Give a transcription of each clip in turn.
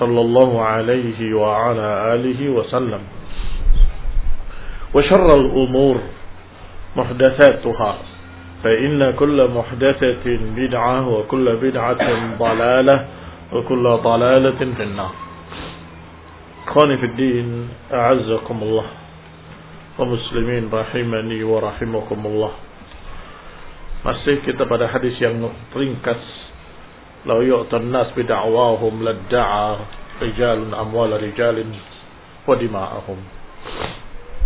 صلى الله عليه وعلى آله وسلم. وشر الأمور محدثاتها فإن كل محدثة بدعة وكل بدعة ضلالة وكل ضلالة في النار. خاني في الدين أعزكم الله ومسلمين رحمني ورحمكم الله. Masih kita pada hadis yang ringkas. Lau yu'tan nas bida'wahum ladda'a rijalun amwala rijalin wa dima'ahum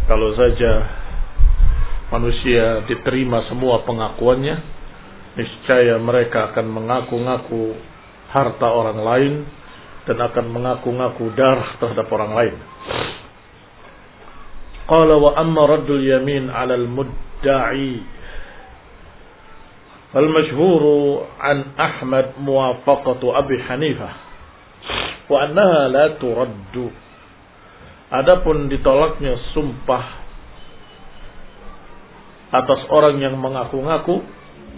Kalau saja manusia diterima semua pengakuannya niscaya mereka akan mengaku-ngaku harta orang lain dan akan mengaku-ngaku darah terhadap orang lain. Qala wa amma raddul yamin 'ala al-mudda'i المشهور عن أحمد موافقة أبي حنيفة wa annaha la turaddu. Adapun ditolaknya sumpah atas orang yang mengaku-ngaku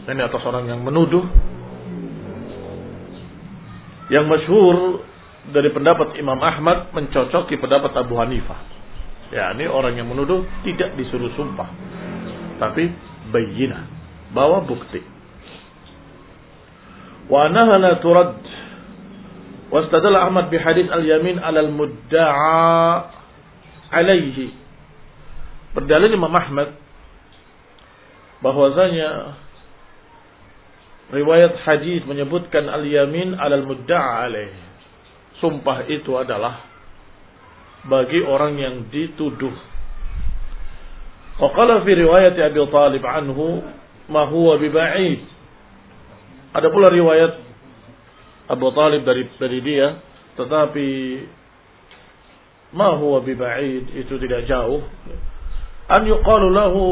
ini atas orang yang menuduh yang masyhur dari pendapat Imam Ahmad mencocoki pendapat Abu Hanifah. Yakni orang yang menuduh tidak disuruh sumpah tapi bayinah bawa bukti. Wa annaha la turaddu Wastadalah Ahmad bi hadis al-yamin alal mudda'a alaihi. Berdalil Imam Ahmad bahwasanya riwayat hadis menyebutkan al-yamin alal mudda'a alaihi. Sumpah itu adalah bagi orang yang dituduh. Qala fi riwayat Abi Talib anhu ma huwa biba'id. Ada pula riwayat Abu Talib dari dari dia, tetapi ma huwa biba'id itu tidak jauh. An yuqalu lahu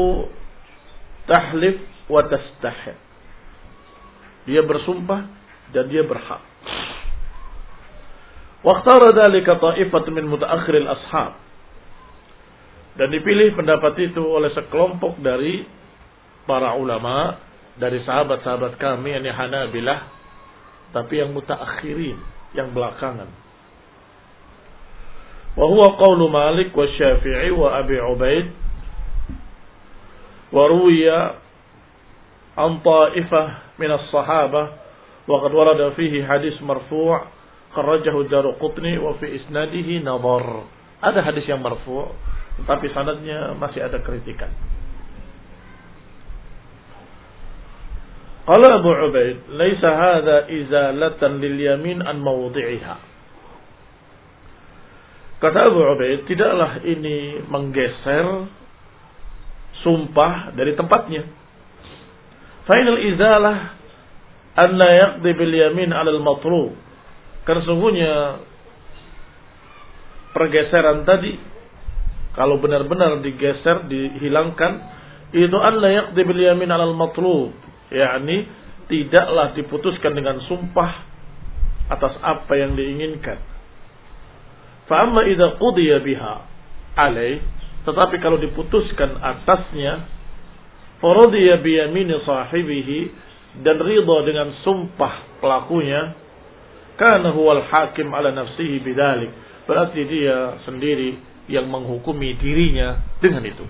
tahlif wa tastahid. Dia bersumpah dan dia berhak. Waqtara dzalika ta'ifat min mutaakhir al-ashab. Dan dipilih pendapat itu oleh sekelompok dari para ulama dari sahabat-sahabat kami yang Hanabilah tapi yang mutaakhirin yang belakangan. Wa huwa qawlu Malik wa Syafi'i wa Abi Ubaid. Wa ruwiya an ta'ifah min as-sahabah. Wa qad warada fihi hadis marfu' kharrajahu Daruqutni wa fi isnadihi nadhar. Ada hadis yang marfu' tapi sanadnya masih ada kritikan Qala Abu Ubaid, "Laisa hadha izalatan lil yamin an mawdi'iha." Kata Abu Ubaid, tidaklah ini menggeser sumpah dari tempatnya. Final izalah an la yaqdi bil yamin 'ala al matlub. Karena sungguhnya pergeseran tadi kalau benar-benar digeser dihilangkan itu an la yaqdi bil yamin 'ala al matlub, yakni tidaklah diputuskan dengan sumpah atas apa yang diinginkan. Fa amma idza qudiya biha alai tetapi kalau diputuskan atasnya faradiya bi yamini sahibihi dan ridha dengan sumpah pelakunya karena huwal hakim ala nafsihi bidalik berarti dia sendiri yang menghukumi dirinya dengan itu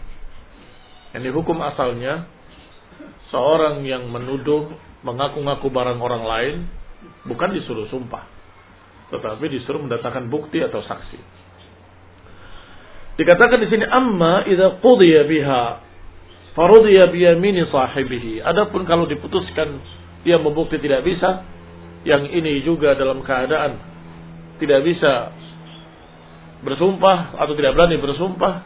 yang dihukum asalnya seorang yang menuduh mengaku-ngaku barang orang lain bukan disuruh sumpah tetapi disuruh mendatangkan bukti atau saksi dikatakan di sini amma idza qudiya biha farudiya biyamini sahibihi. Adapun kalau diputuskan dia membukti tidak bisa, yang ini juga dalam keadaan tidak bisa bersumpah atau tidak berani bersumpah,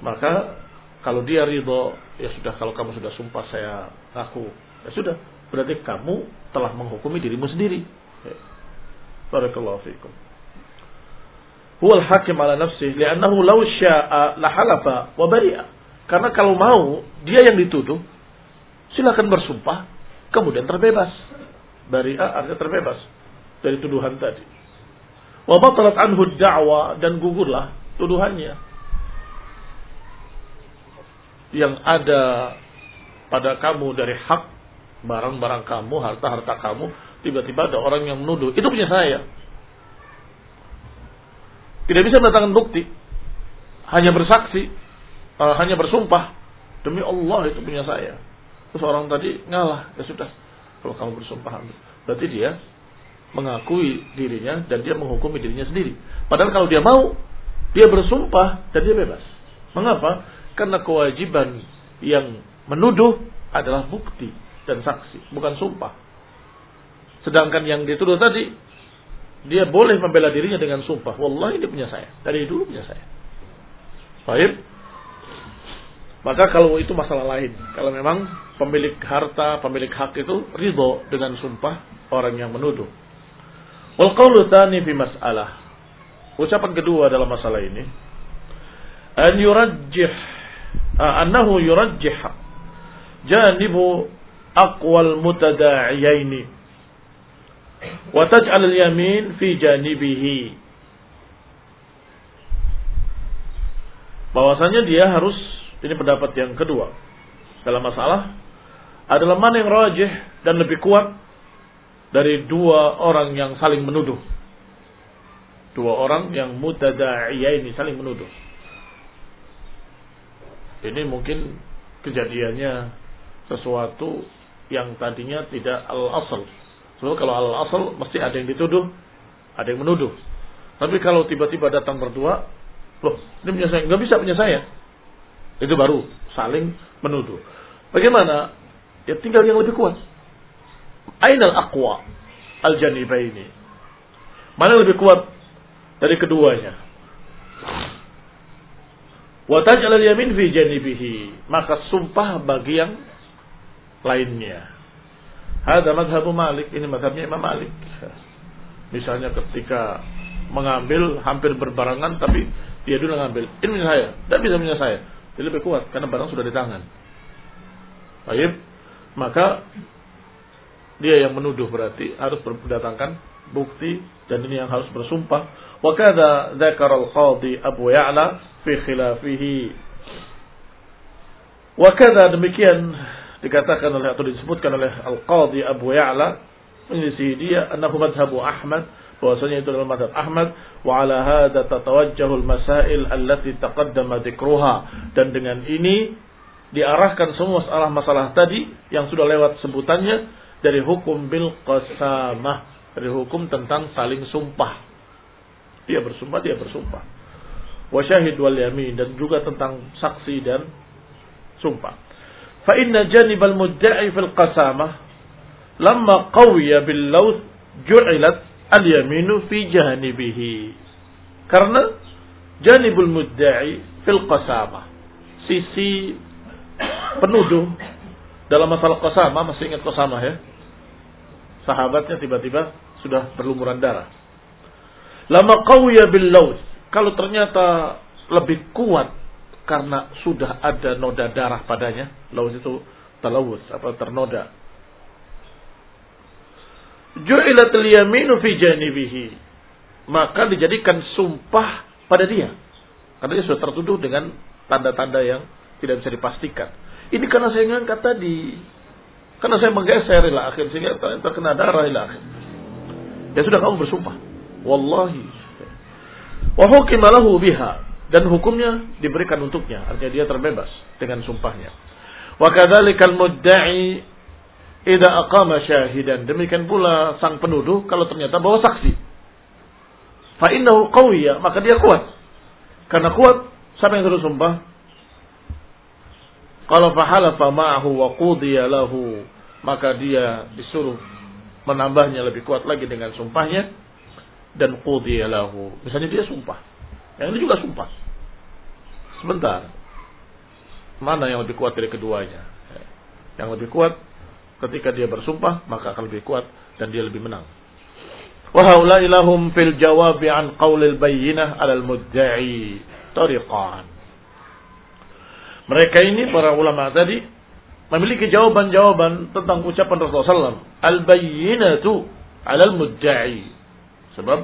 maka kalau dia ridho, ya sudah kalau kamu sudah sumpah saya ngaku, ya sudah berarti kamu telah menghukumi dirimu sendiri. Ya. Barakallahu fiikum. Huwal hakim ala nafsihi li'annahu law syaa la halafa wa bari'a. Karena kalau mau, dia yang dituduh, silakan bersumpah, kemudian terbebas. Bari'a artinya terbebas dari tuduhan tadi. Wa batalat anhu da'wa dan gugurlah tuduhannya. Yang ada pada kamu dari hak barang-barang kamu, harta-harta kamu, tiba-tiba ada orang yang menuduh, itu punya saya. Tidak bisa mendatangkan bukti, hanya bersaksi, uh, hanya bersumpah demi Allah itu punya saya. Terus orang tadi ngalah, ya sudah. Kalau kamu bersumpah, berarti dia mengakui dirinya dan dia menghukumi dirinya sendiri. Padahal kalau dia mau, dia bersumpah dan dia bebas. Mengapa? Karena kewajiban yang menuduh adalah bukti dan saksi, bukan sumpah. Sedangkan yang dituduh tadi, dia boleh membela dirinya dengan sumpah. Wallahi ini punya saya. Dari dulu punya saya. Baik. Maka kalau itu masalah lain. Kalau memang pemilik harta, pemilik hak itu ridho dengan sumpah orang yang menuduh. Wal qawlu fi mas'alah. Ucapan kedua dalam masalah ini an yurajjih annahu yurajjih janibu aqwal mutada'iyaini wa taj'al al-yamin fi janibihi bahwasanya dia harus ini pendapat yang kedua dalam masalah adalah mana yang rajih dan lebih kuat dari dua orang yang saling menuduh. Dua orang yang ini saling menuduh. Ini mungkin kejadiannya sesuatu yang tadinya tidak al-asal. Sebab kalau al-asal mesti ada yang dituduh, ada yang menuduh. Tapi kalau tiba-tiba datang berdua, loh, ini punya saya, nggak bisa punya saya. Itu baru saling menuduh. Bagaimana? Ya tinggal yang lebih kuat. Ainal aqwa al janibaini. Mana yang lebih kuat dari keduanya? Wa al-yamin fi janibihi. Maka sumpah bagi yang lainnya. Ada madhabu Malik, ini madhabnya Imam Malik. Misalnya ketika mengambil hampir berbarengan tapi dia dulu ngambil. Ini punya saya, tidak bisa punya saya. Dia lebih kuat karena barang sudah di tangan. Baik, maka dia yang menuduh berarti harus berdatangkan bukti dan ini yang harus bersumpah. Wa kadza dzakara al-qadhi Abu Ya'la fi khilafihi. Wa kadza demikian dikatakan oleh atau disebutkan oleh al-qadhi Abu Ya'la. Menyelisih dia annahu madhabu Ahmad bahwasanya itu adalah mazhab Ahmad. Wa ala hadza tatawajjahu al-masail allati taqaddama dzikruha. Dan dengan ini diarahkan semua masalah-masalah tadi yang sudah lewat sebutannya dari hukum bil qasamah dari hukum tentang saling sumpah. Dia bersumpah dia bersumpah wa syahid wal yamin dan juga tentang saksi dan sumpah fa inna janibal mudda'i fil qasamah lamma qawiya bil lawth ju'ilat al-yaminu fi janibihi. Karena janibul mudda'i fil qasamah. sisi penuduh dalam masalah kosama, masih ingat kosama ya? Sahabatnya tiba-tiba sudah berlumuran darah. Lama qawiya bil laut. Kalau ternyata lebih kuat karena sudah ada noda darah padanya, laut itu talawus apa ternoda. Ju'ilat al-yaminu fi janibihi. Maka dijadikan sumpah pada dia. Karena dia sudah tertuduh dengan tanda-tanda yang tidak bisa dipastikan. Ini karena saya ngangkat tadi. Karena saya menggeser ila akhir sehingga terkena darah ila akhir. Ya sudah kamu bersumpah. Wallahi. Wa biha dan hukumnya diberikan untuknya. Artinya dia terbebas dengan sumpahnya. Wa kadzalikal mudda'i idza aqama syahidan. Demikian pula sang penuduh kalau ternyata bawa saksi. Fa innahu maka dia kuat. Karena kuat, siapa yang suruh sumpah? Kalau fahalafa ma'ahu wa qudiya lahu, maka dia disuruh menambahnya lebih kuat lagi dengan sumpahnya dan qudiya lahu. Misalnya dia sumpah. Yang ini juga sumpah. Sebentar. Mana yang lebih kuat dari keduanya? Yang lebih kuat ketika dia bersumpah, maka akan lebih kuat dan dia lebih menang. Wa haula'i lahum fil jawabi an qaulil bayyinah 'alal mudda'i tariqan. Mereka ini para ulama tadi memiliki jawaban-jawaban tentang ucapan Rasulullah SAW. Al-bayyinatu alal mudda'i. Sebab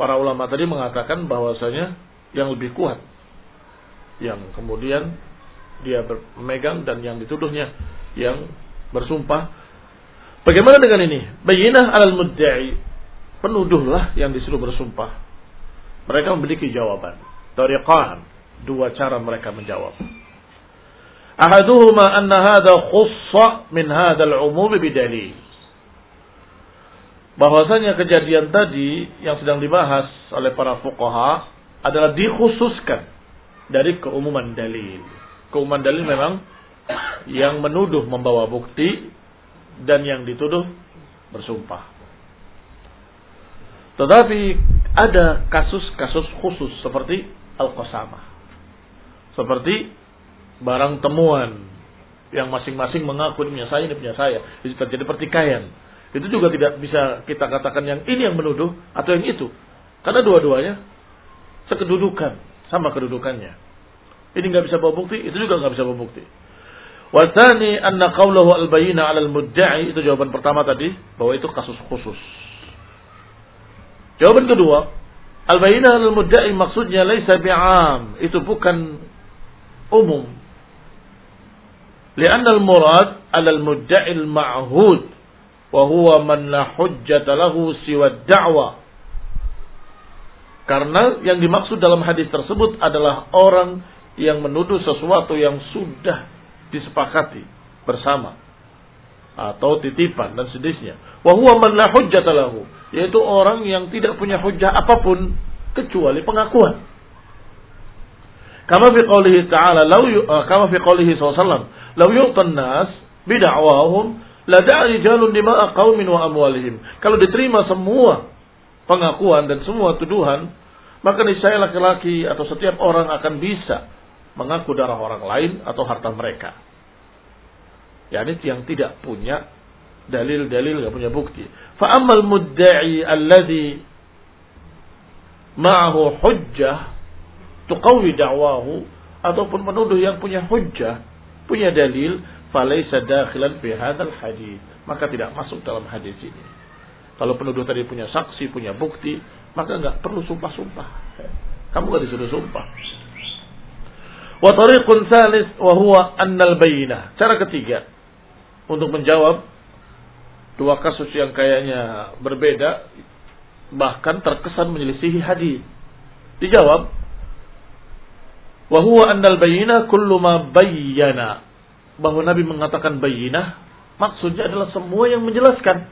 para ulama tadi mengatakan bahwasanya yang lebih kuat. Yang kemudian dia memegang dan yang dituduhnya yang bersumpah. Bagaimana dengan ini? Bayyinah alal mudda'i. Penuduhlah yang disuruh bersumpah. Mereka memiliki jawaban. Tariqan dua cara mereka menjawab. Ahaduhuma anna hadha khussa min hadzal umum bidalil. Bahwasanya kejadian tadi yang sedang dibahas oleh para fuqaha adalah dikhususkan dari keumuman dalil. Keumuman dalil memang yang menuduh membawa bukti dan yang dituduh bersumpah. Tetapi ada kasus-kasus khusus seperti al-qasamah. Seperti barang temuan yang masing-masing mengaku ini punya saya, ini punya saya. Itu terjadi pertikaian. Itu juga tidak bisa kita katakan yang ini yang menuduh atau yang itu. Karena dua-duanya sekedudukan, sama kedudukannya. Ini nggak bisa bawa bukti, itu juga nggak bisa bawa bukti. Wasani anna qawlahu al-bayina 'ala al-mudda'i itu jawaban pertama tadi bahwa itu kasus khusus. Jawaban kedua, al-bayina 'ala al-mudda'i maksudnya laisa bi'am, itu bukan umum. Lianna al-murad ala al-mudda'i al-ma'hud wa huwa man la hujjata lahu siwa da'wa. Karena yang dimaksud dalam hadis tersebut adalah orang yang menuduh sesuatu yang sudah disepakati bersama atau titipan dan sejenisnya. Wa huwa man la hujjata lahu, yaitu orang yang tidak punya hujjah apa pun kecuali pengakuan. Kama fi qawlihi ta'ala, law uh, kama fi qawlihi SAW, law yu'tan nas bid'awahum la da'a rijalun dima'a qaumin wa amwalihim. Kalau diterima semua pengakuan dan semua tuduhan, maka niscaya laki-laki atau setiap orang akan bisa mengaku darah orang lain atau harta mereka. Yani yang tidak punya dalil-dalil, nggak punya bukti. Fa ammal mudda'i alladhi ma'ahu hujjah tuqawi da'wahu ataupun menuduh yang punya hujjah, punya dalil, falaysa dakhilan fi hadzal hadis. Maka tidak masuk dalam hadis ini. Kalau penuduh tadi punya saksi, punya bukti, maka nggak perlu sumpah-sumpah. Kamu nggak disuruh sumpah. Wa tariqun thalith wa huwa annal bayinah. Cara ketiga untuk menjawab dua kasus yang kayaknya berbeda bahkan terkesan menyelisihi hadis. Dijawab Wa huwa annal bayyinah kullu ma bayyana. Bahwa Nabi mengatakan bayyinah maksudnya adalah semua yang menjelaskan.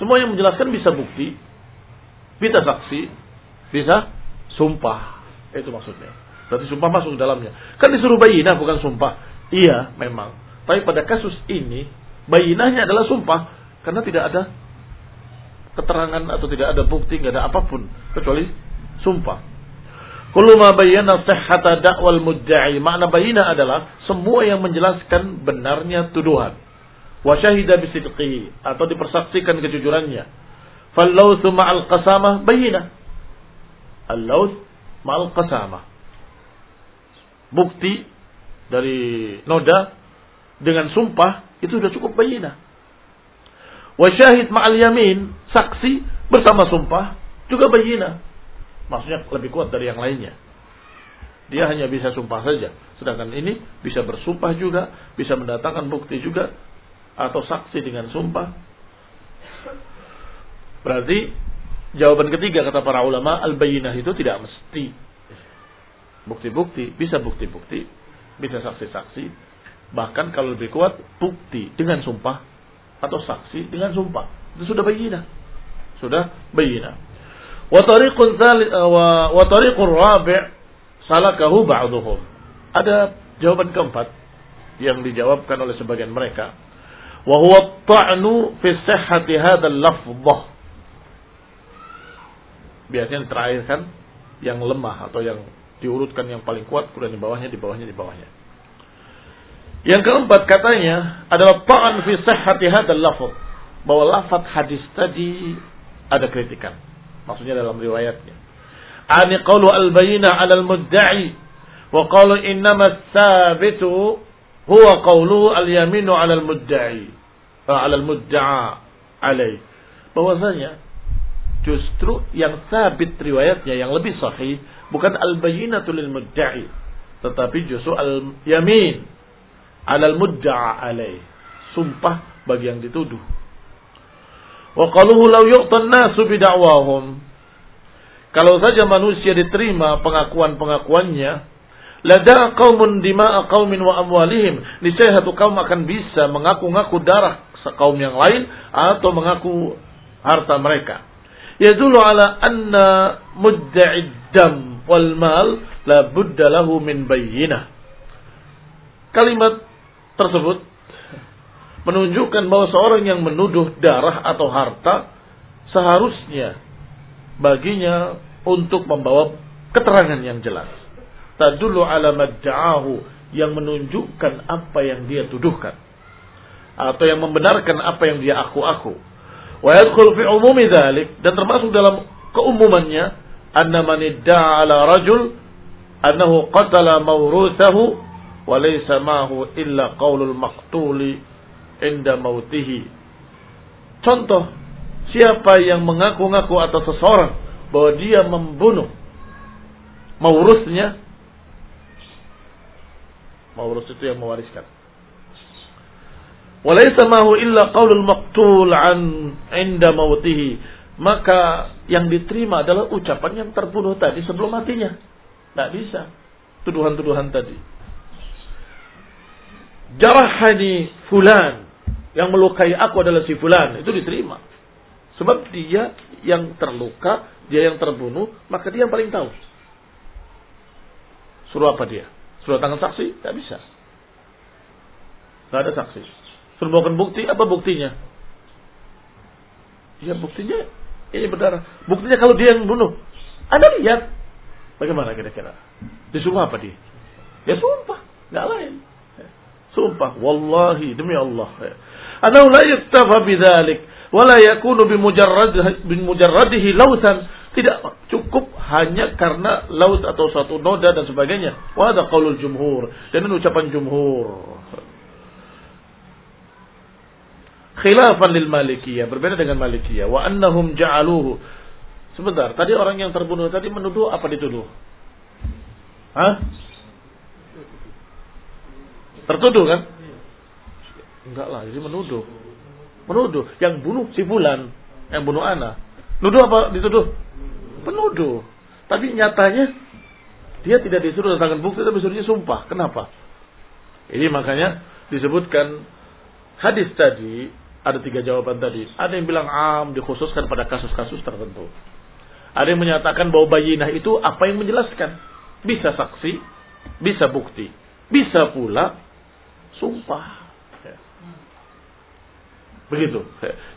Semua yang menjelaskan bisa bukti, bisa saksi, bisa sumpah. Itu maksudnya. Berarti sumpah masuk dalamnya. Kan disuruh bayinah bukan sumpah. Iya, memang. Tapi pada kasus ini, bayinahnya adalah sumpah. Karena tidak ada keterangan atau tidak ada bukti, nggak ada apa pun. Kecuali sumpah. Kullu ma bayyana sihhata da'wal mudda'i. Makna bayina adalah semua yang menjelaskan benarnya tuduhan. Wa syahida bisidqihi atau dipersaksikan kejujurannya. Fallawthu ma'al qasamah bayina. Al-lawth ma'al qasamah. Bukti dari noda dengan sumpah itu sudah cukup bayina. Wa syahid ma'al yamin, saksi bersama sumpah juga bayina. Maksudnya lebih kuat dari yang lainnya. Dia hanya bisa sumpah saja. Sedangkan ini bisa bersumpah juga, bisa mendatangkan bukti juga, atau saksi dengan sumpah. Berarti jawaban ketiga kata para ulama, al-bayinah itu tidak mesti. Bukti-bukti, bisa bukti-bukti, bisa saksi-saksi. Bahkan kalau lebih kuat, bukti dengan sumpah atau saksi dengan sumpah. Itu sudah bayinah. Sudah bayinah. Wa tariqun wa tariqur rabi' salakahu ba'dhum. Ada jawaban keempat yang dijawabkan oleh sebagian mereka. Wa huwa ta'nu fi sihhati hadzal lafdhah. Biasanya terakhir kan yang lemah atau yang diurutkan yang paling kuat kemudian di bawahnya di bawahnya di bawahnya. Yang keempat katanya adalah ta'an fi sihhati hadzal lafz. Bahwa lafaz hadis tadi ada kritikan. Maksudnya dalam riwayatnya. Ani qawlu al-bayina 'ala al-mudda'i wa qalu innama tsabitu huwa qawlu al-yaminu 'ala al-mudda'i 'ala al-mudda'a alaih. Bahwasanya justru yang sabit riwayatnya yang lebih sahih bukan al-bayinatu lil mudda'i tetapi justru al-yamin alal mudda'a alaih. Sumpah bagi yang dituduh. Wa qaluhu law yu'tan nasu bid'awahum. Kalau saja manusia diterima pengakuan-pengakuannya, lada qaumun dima'a qaumin wa amwalihim. Niscaya satu kaum akan bisa mengaku-ngaku darah kaum yang lain atau mengaku harta mereka. Yadullu ala anna mudda'id dam wal mal la budda lahu min bayyinah. Kalimat tersebut menunjukkan bahwa seorang yang menuduh darah atau harta seharusnya baginya untuk membawa keterangan yang jelas. Tadullu ala madda'ahu yang menunjukkan apa yang dia tuduhkan atau yang membenarkan apa yang dia aku-aku. Wa yadkhul fi umumi dzalik dan termasuk dalam keumumannya anna man ala rajul annahu qatala mawruthahu walaysa mahu illa qaulul maqtuli inda mautihi. Contoh, siapa yang mengaku-ngaku atas seseorang bahwa dia membunuh maurusnya, maurus itu yang mewariskan. Walaysa mahu illa qaulul maqtul an inda mautihi. Maka yang diterima adalah ucapan yang terbunuh tadi sebelum matinya. Tidak bisa. Tuduhan-tuduhan tadi jarahani fulan yang melukai aku adalah si fulan. Itu diterima. Sebab dia yang terluka dia yang terbunuh maka dia yang paling tahu. Suruh apa dia? Suruh tangan saksi? Tidak bisa. Tidak ada saksi. Suruh bawakan bukti? Apa buktinya? Ya buktinya ini berdarah. Buktinya kalau dia yang bunuh. Anda lihat. Bagaimana kira-kira? Disuruh apa dia? Ya sumpah. Nggak lain. Sumpah, wallahi demi Allah. La yaktafa bidzalik wa la yakunu bimujarrad bimujarradihi lautan. Tidak cukup hanya karena laut atau satu noda dan sebagainya. Wa ada qaulul jumhur. Dan ini ucapan jumhur. Khilafan lil Malikiyah, berbeda dengan Malikiyah. Wa annahum ja'aluhu. Sebentar, tadi orang yang terbunuh tadi menuduh apa dituduh? Hah? Tertuduh kan? Enggak lah, jadi menuduh. Menuduh. Yang bunuh si Fulan. Yang bunuh Ana. Nuduh apa dituduh? Penuduh. Tapi nyatanya dia tidak disuruh datangkan bukti tapi disuruhnya sumpah. Kenapa? Ini makanya disebutkan hadis tadi ada tiga jawaban tadi. Ada yang bilang am dikhususkan pada kasus-kasus tertentu. Ada yang menyatakan bahwa bayinah itu apa yang menjelaskan. Bisa saksi, bisa bukti. Bisa pula Sumpah. Begitu.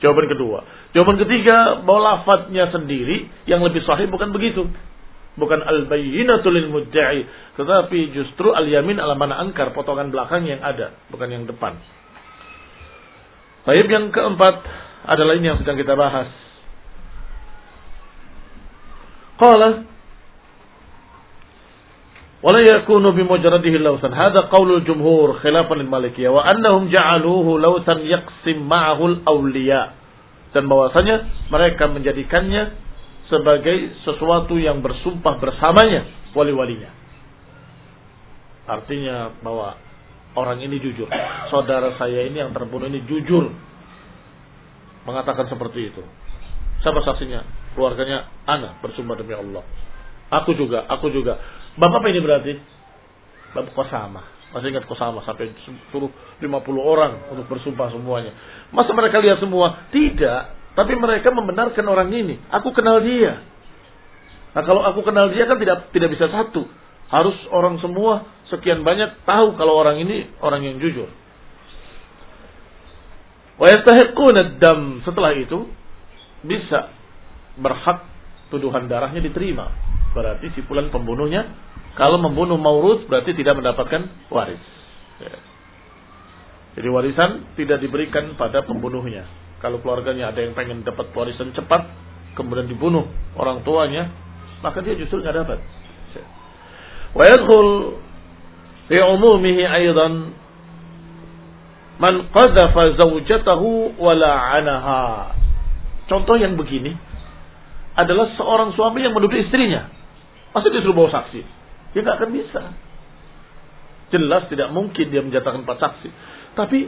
Jawaban kedua. Jawaban ketiga, bahwa lafadznya sendiri yang lebih sahih bukan begitu. Bukan al-bayyinatu lil mudda'i, tetapi justru al-yamin ala mana angkar, potongan belakang yang ada, bukan yang depan. Baik yang keempat adalah ini yang sedang kita bahas. Qala ولا يكون بمجرده لوثا هذا قول الجمهور خلافا للمالكية وأنهم جعلوه لوثا يقسم معه الأولياء dan bahwasanya mereka menjadikannya sebagai sesuatu yang bersumpah bersamanya wali-walinya. Artinya bahwa orang ini jujur. Saudara saya ini yang terbunuh ini jujur. Mengatakan seperti itu. Siapa saksinya? Keluarganya, anak bersumpah demi Allah. Aku juga, aku juga. Bapak apa ini berarti? Bapak kosama. Masih ingat kosama sampai suruh 50 orang untuk bersumpah semuanya. Masa mereka lihat semua? Tidak. Tapi mereka membenarkan orang ini. Aku kenal dia. Nah kalau aku kenal dia kan tidak tidak bisa satu. Harus orang semua sekian banyak tahu kalau orang ini orang yang jujur. Dam. Setelah itu bisa berhak tuduhan darahnya diterima. Berarti si pulan pembunuhnya kalau membunuh maurud berarti tidak mendapatkan waris. Ya. Jadi warisan tidak diberikan pada pembunuhnya. Kalau keluarganya ada yang pengen dapat warisan cepat, kemudian dibunuh orang tuanya, maka dia justru nggak dapat. Ya. Wa yadkhul fi umumihi aidan man qadhafa zawjatahu wa la'anaha. Contoh yang begini adalah seorang suami yang menuduh istrinya. Masa dia suruh bawa saksi? Dia nggak akan bisa. Jelas tidak mungkin dia menjatuhkan empat saksi. Tapi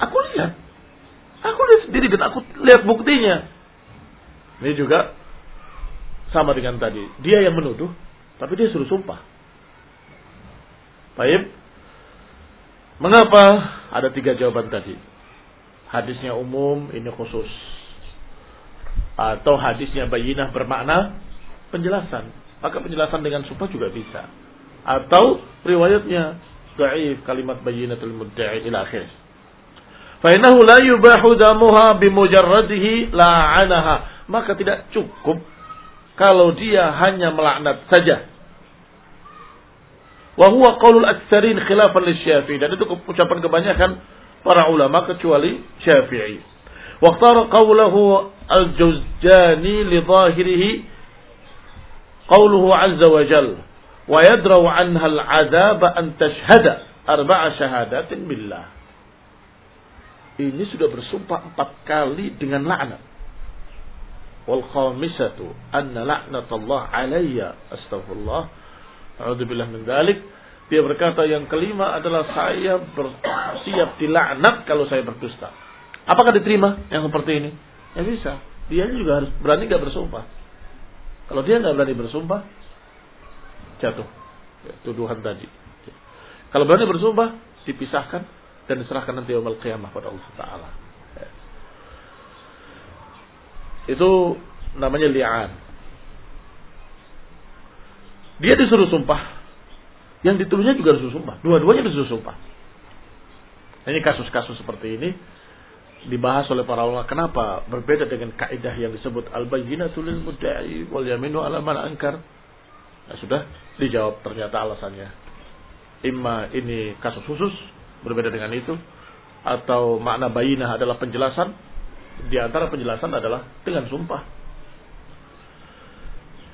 aku lihat, aku lihat sendiri dan aku lihat buktinya. Ini juga sama dengan tadi. Dia yang menuduh, tapi dia suruh sumpah. Baik. Mengapa? Ada tiga jawaban tadi. Hadisnya umum, ini khusus. Atau hadisnya bayinah bermakna penjelasan maka penjelasan dengan sumpah juga bisa. Atau riwayatnya dhaif kalimat bayyinatul mudda'i ila akhir. Fa innahu la yubahu damuha bimujarradihi la'anaha. Maka tidak cukup kalau dia hanya melaknat saja. Wa huwa qaulul aktsarin khilafan lisyafi'i dan itu ucapan kebanyakan para ulama kecuali Syafi'i. Waqtara qawlahu al-Juzjani li zahirihi Wa jal wa yadraw anha al-'adzab an tashhada arba'a syahadatin billah. Ini sudah bersumpah empat kali dengan laknat. Wal khamisatu anna la'natullah alayya astaghfirullah. A'udzubillah min dzalik. Dia berkata yang kelima adalah saya bersiap dilaknat kalau saya berdusta. Apakah diterima yang seperti ini? Ya bisa. Dia juga harus berani gak bersumpah. Kalau dia nggak berani bersumpah, jatuh ya, tuduhan tadi. Kalau berani bersumpah, dipisahkan dan diserahkan nanti yaumul qiyamah pada Allah Taala. Ya. Itu namanya li'an. Dia disuruh sumpah, yang dituduhnya juga disuruh sumpah. Dua-duanya disuruh sumpah. Ini kasus-kasus seperti ini dibahas oleh para ulama. Kenapa berbeda dengan kaidah yang disebut al-bayyinatu lil mudda'i wal yaminu ala man ankar? Nah, sudah dijawab ternyata alasannya. Imma ini kasus khusus berbeda dengan itu atau makna bayinah adalah penjelasan di antara penjelasan adalah dengan sumpah.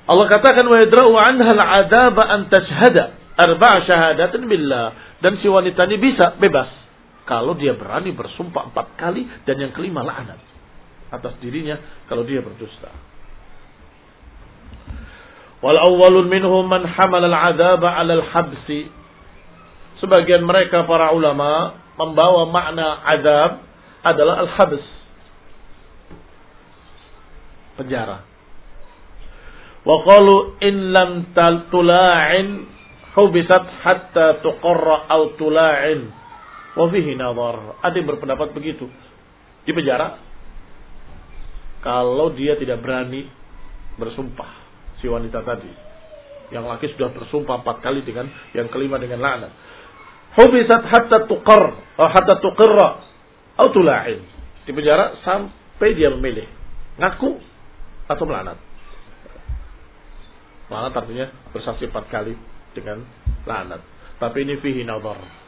Allah katakan wa yadra'u anha al-'adaba an tashhada arba'a syahadatin billah dan si wanita ini bisa bebas kalau dia berani bersumpah empat kali dan yang kelima laknat atas dirinya kalau dia berdusta. Wal awwalun minhum man hamal al-'adzaba 'ala al-habsi. Sebagian mereka para ulama membawa makna azab adalah al-habs. Penjara. Wa qalu in lam tula'in hubisat hatta tuqarra aw tula'in Wafihi nazar. Ada yang berpendapat begitu. Di penjara. Kalau dia tidak berani bersumpah. Si wanita tadi. Yang laki sudah bersumpah empat kali dengan yang kelima dengan laknat. Hubisat hatta tuqar. Oh, hatta tuqirra. Atau tula'in. Di penjara sampai dia memilih. Ngaku atau melaknat. Laknat artinya bersaksi empat kali dengan laknat. Tapi ini fihi nazar.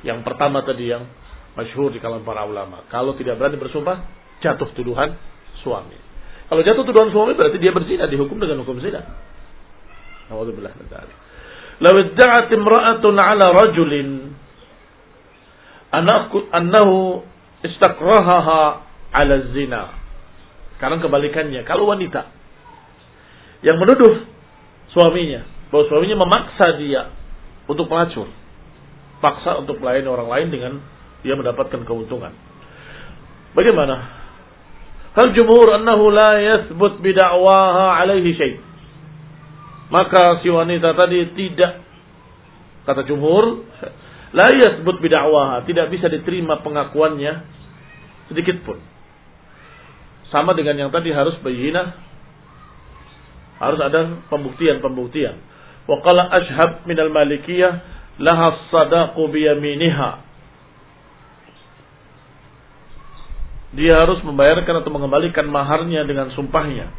Yang pertama tadi yang masyhur di kalangan para ulama. Kalau tidak berani bersumpah, jatuh tuduhan suami. Kalau jatuh tuduhan suami berarti dia berzina, dihukum dengan hukum zina. Alhamdulillah. Law idda'at imra'atun 'ala rajulin annahu istakrahaha 'ala zina. Sekarang kebalikannya, kalau wanita yang menuduh suaminya bahwa suaminya memaksa dia untuk pelacur, paksa untuk melayani orang lain dengan dia mendapatkan keuntungan. Bagaimana? Hal jumhur annahu la yathbut bida'waha alaihi syai. Maka si wanita tadi tidak kata jumhur la yathbut bida'waha, tidak bisa diterima pengakuannya sedikit pun. Sama dengan yang tadi harus bayinah harus ada pembuktian-pembuktian. Wa qala ashhab minal malikiyah laha sadaqu biyaminiha dia harus membayarkan atau mengembalikan maharnya dengan sumpahnya.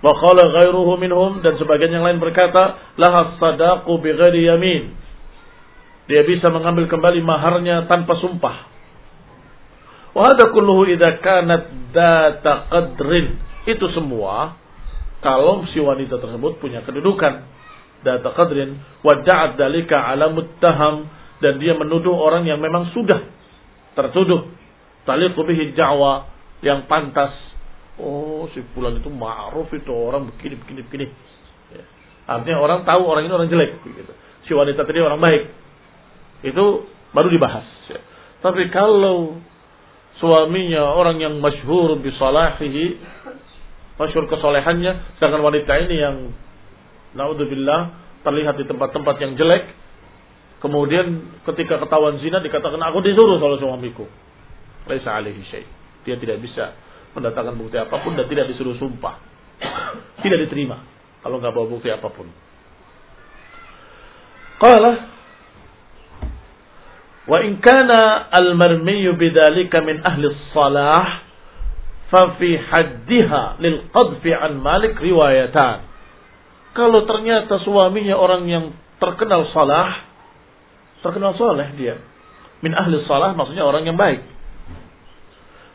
Wa qala ghairuhu minhum dan sebagian yang lain berkata, laha sadaqu bighairi yamin. Dia bisa mengambil kembali maharnya tanpa sumpah. Wa hadha kulluhu idza kanat data qadrin. Itu semua kalau si wanita tersebut punya kedudukan data qadrin wa da'at dalika ala muttaham dan dia menuduh orang yang memang sudah tertuduh taliqu bihi da'wa yang pantas. Oh, si fulan itu ma'ruf itu orang begini begini begini. Ya. Artinya orang tahu orang ini orang jelek gitu. Si wanita tadi orang baik. Itu baru dibahas. Ya. Tapi kalau suaminya orang yang masyhur bisalahihi, masyhur kesolehannya, sedangkan wanita ini yang naudzubillah terlihat di tempat-tempat yang jelek, kemudian ketika ketahuan zina dikatakan aku disuruh oleh suamiku. Laisa alaihi syai. Dia tidak bisa mendatangkan bukti apa pun dan tidak disuruh sumpah. Tidak diterima kalau nggak bawa bukti apa pun. Qala wa in kana al-marmi bidzalika min ahli salah fa fi haddiha lil qadfi an Malik riwayatan. Kalau ternyata suaminya orang yang terkenal salah, terkenal soleh dia. Min ahli salah maksudnya orang yang baik.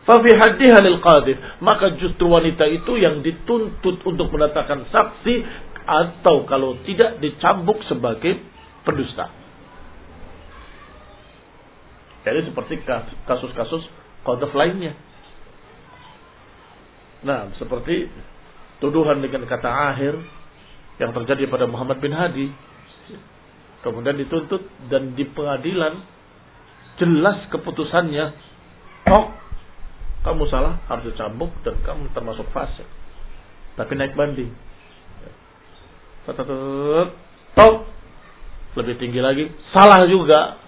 Fafi haddiha lil qadhif. Maka justru wanita itu yang dituntut untuk mendatangkan saksi atau kalau tidak dicambuk sebagai pendusta. Jadi seperti kasus-kasus qadhaf lainnya. Nah, seperti tuduhan dengan kata akhir yang terjadi pada Muhammad bin Hadi. Kemudian dituntut dan di pengadilan jelas keputusannya. Oh, kamu salah harus dicambuk dan kamu termasuk fasik. Tapi naik banding. Top. Lebih tinggi lagi. Salah juga.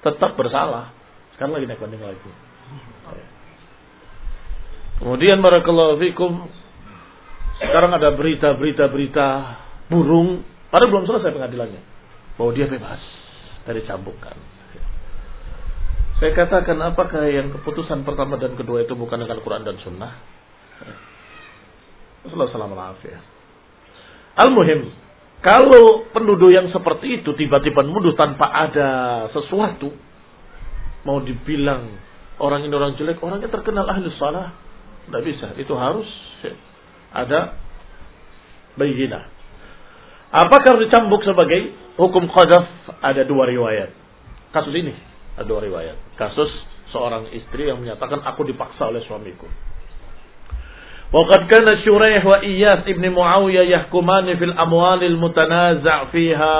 Tetap bersalah. Sekarang lagi naik banding lagi. Kemudian barakallahu fikum. Sekarang ada berita-berita-berita burung. Padahal belum selesai pengadilannya. Bahwa dia bebas dari cambukan. Saya katakan apakah yang keputusan pertama dan kedua itu bukan dengan Quran dan Sunnah? Assalamualaikum ya. Al-Muhim, kalau penduduk yang seperti itu tiba-tiba menuduh tanpa ada sesuatu, mau dibilang orang ini orang jelek, orangnya terkenal ahli salah, tidak bisa. Itu harus ada bayinah. Apakah dicambuk sebagai hukum qadaf? Ada dua riwayat. Kasus ini ada dua riwayat. Kasus seorang istri yang menyatakan aku dipaksa oleh suamiku. Waqad kana Syuraih wa Iyas ibn Muawiyah yahkumani fil amwal al mutanaza' fiha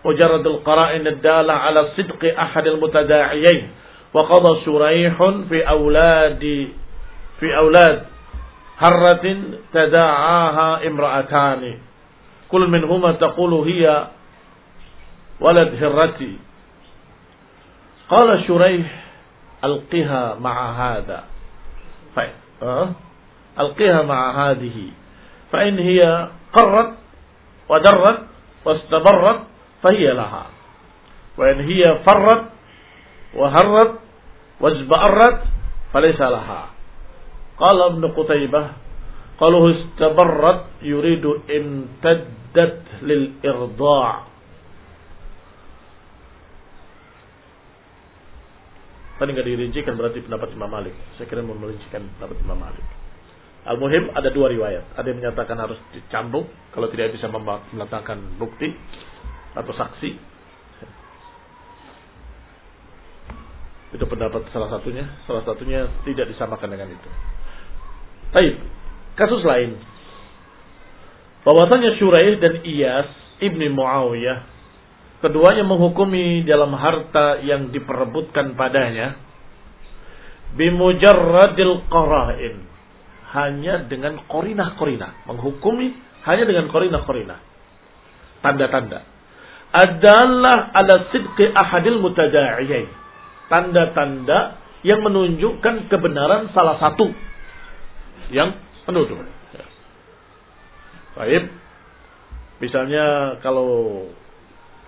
mujarrad al qara'in ad-dala ala sidq ahad al mutada'iyain wa qada Syuraih fi harratin tada'aha imra'atani كل منهما تقول هي ولد هرتي قال شريح ألقها مع هذا. ألقها مع هذه. فإن هي قرت ودرت واستبرت فهي لها. وإن هي فرت وهرت واجبأرت فليس لها. Qala Ibnu Qutaibah qalu istabarrat yuridu imtaddat lil irda'. Tadi nggak dirincikan berarti pendapat Imam Malik. Saya kira mau merincikan pendapat Imam Malik. Al-Muhim ada dua riwayat. Ada yang menyatakan harus dicambuk kalau tidak bisa meletakkan bukti atau saksi. Itu pendapat salah satunya. Salah satunya tidak disamakan dengan itu. Baik. Kasus lain. Bahwasanya Syuraih dan Iyas ibni Muawiyah keduanya menghukumi dalam harta yang diperebutkan padanya bimujarradil qara'in hanya dengan korinah-korinah menghukumi hanya dengan korinah-korinah tanda-tanda adalah ada sidqi ahadil mutada'iyain tanda-tanda yang menunjukkan kebenaran salah satu yang penuduh baik misalnya kalau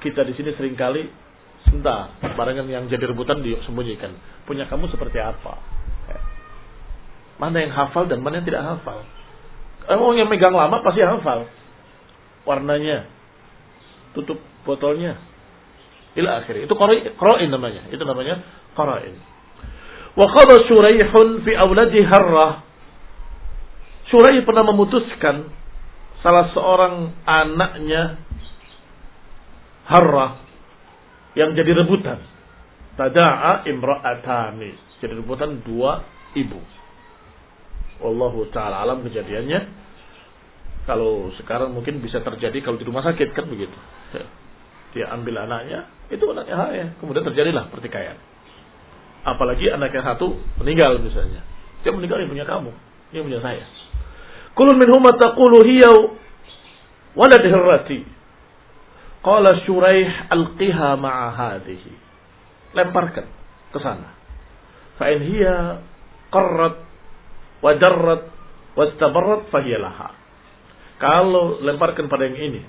kita di sini sering kali sebentar barangan yang jadi rebutan disembunyikan. Punya kamu seperti apa? Eh, mana yang hafal dan mana yang tidak hafal? Orang yang megang lama pasti hafal. Warnanya, tutup botolnya, ila akhirnya. Itu qara'in namanya. Itu namanya qara'in. Wa qada Syuraihun fi awladi Harrah. Syuraih pernah memutuskan salah seorang anaknya harrah yang jadi rebutan. Tada'a imra'atani. Jadi rebutan dua ibu. Wallahu ta'ala alam kejadiannya. Kalau sekarang mungkin bisa terjadi kalau di rumah sakit kan begitu. Dia ambil anaknya, itu anaknya ya. Kemudian terjadilah pertikaian. Apalagi anaknya satu meninggal misalnya. Dia meninggal yang punya kamu, yang punya saya. Kulun huma taqulu hiya walad hirrati. Qala Syuraih alqiha ma'a hadhihi. Lemparkan ke sana. Fa in hiya qarrat wa darrat laha. Kalau lemparkan pada yang ini.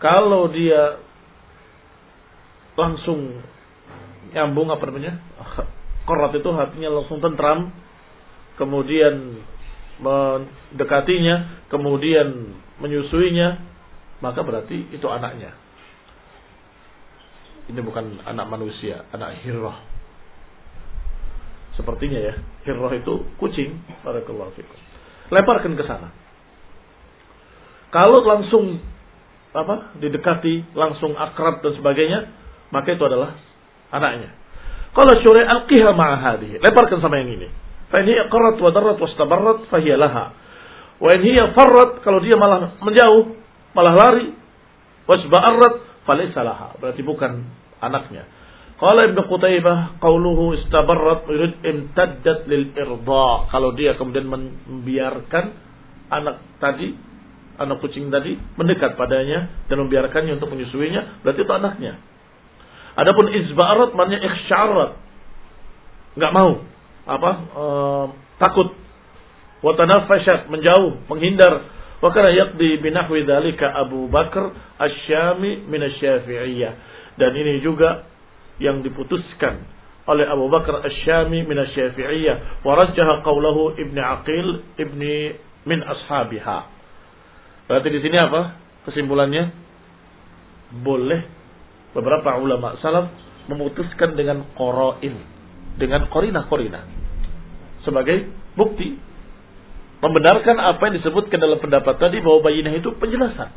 Kalau dia langsung nyambung apa namanya? Qarrat itu hatinya langsung tentram. Kemudian mendekatinya, kemudian menyusuinya, maka berarti itu anaknya. Ini bukan anak manusia, anak hirrah. Sepertinya ya, hirrah itu kucing. Barakallahu fikum. Lemparkan ke sana. Kalau langsung apa didekati, langsung akrab dan sebagainya, maka itu adalah anaknya. Kalau syuri al-qiha ma'ahadihi. Lemparkan sama yang ini. Fa aqarrat wa darrat wa fa laha. Wa in hiya farrat kalau dia malah menjauh malah lari. Wasba'arrat falaysa laha. Berarti bukan anaknya. Qala Ibnu Qutaibah qauluhu istabarrat yurid imtaddat lil irda. Kalau dia kemudian membiarkan anak tadi, anak kucing tadi mendekat padanya dan membiarkannya untuk menyusuinya, berarti itu anaknya. Adapun izba'arat maknanya ikhsyarat. Enggak mau. Apa? E, takut. Wa menjauh, menghindar Wa kana yaqdi binahwi dzalika Abu Bakar Asy-Syami min Asy-Syafi'iyah. Dan ini juga yang diputuskan oleh Abu Bakar Asy-Syami min Asy-Syafi'iyah wa rajjaha qawluhu Ibnu Aqil ibni min ashabiha. Berarti di sini apa? Kesimpulannya boleh beberapa ulama salaf memutuskan dengan qarain, dengan korina-korina sebagai bukti membenarkan apa yang disebutkan dalam pendapat tadi bahwa bayinah itu penjelasan.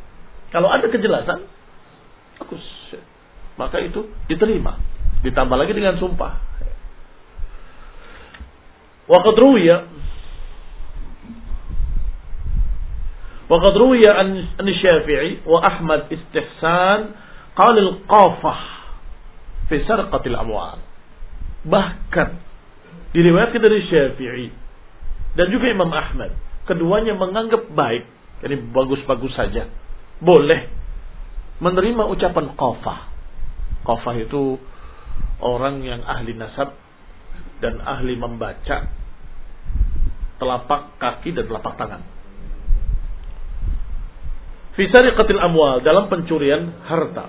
Kalau ada kejelasan, bagus. Maka itu diterima. Ditambah lagi dengan sumpah. Waqad ruwiya an Syafi'i wa Ahmad istihsan qala al-qafah fi sarqatil amwal. Bahkan diriwayatkan dari Syafi'i dan juga Imam Ahmad. Keduanya menganggap baik, jadi bagus-bagus saja. Boleh menerima ucapan qafah. Qafah itu orang yang ahli nasab dan ahli membaca telapak kaki dan telapak tangan. Fisari qatil amwal dalam pencurian harta.